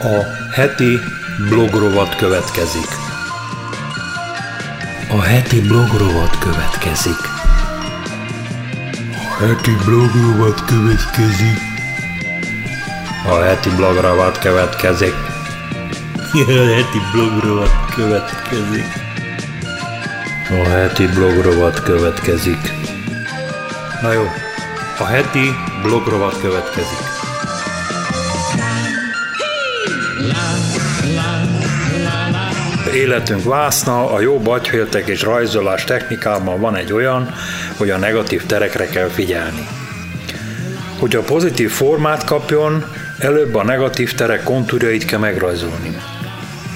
A heti blogrovat következik. A heti blogrovat következik. A heti blogrovat következik. A heti blogrovat következik. A heti blogrovat következik. A heti blogrovat következik. Na jó, a heti blogrovat következik. Életünk vászna, a jó bagyféltek és rajzolás technikában van egy olyan, hogy a negatív terekre kell figyelni. Hogy a pozitív formát kapjon, előbb a negatív terek kontúrjait kell megrajzolni.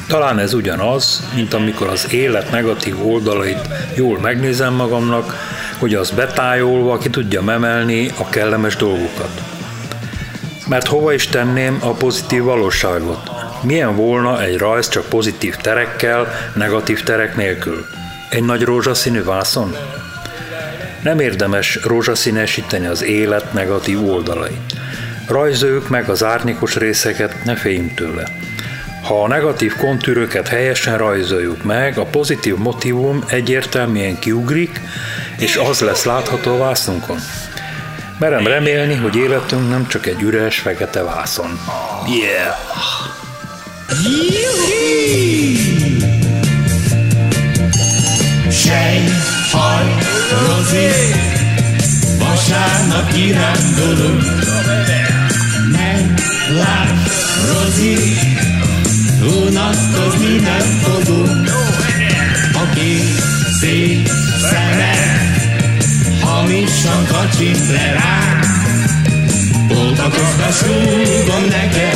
Talán ez ugyanaz, mint amikor az élet negatív oldalait jól megnézem magamnak, hogy az betájolva ki tudja memelni a kellemes dolgokat. Mert hova is tenném a pozitív valóságot? Milyen volna egy rajz csak pozitív terekkel, negatív terek nélkül? Egy nagy rózsaszínű vászon? Nem érdemes rózsaszínesíteni az élet negatív oldalait. Rajzoljuk meg az árnyékos részeket, ne féljünk tőle. Ha a negatív kontűröket helyesen rajzoljuk meg, a pozitív motivum egyértelműen kiugrik, és az lesz látható a vászunkon. Merem remélni, hogy életünk nem csak egy üres, fekete vászon. Yeah! Sej, haj, rozi, vasárnap kirándulunk. Meglát, rozi, unatkozni nem tudunk. Aki szép szeme, hamisan kacsint le rám. Boltakozva súgom neked,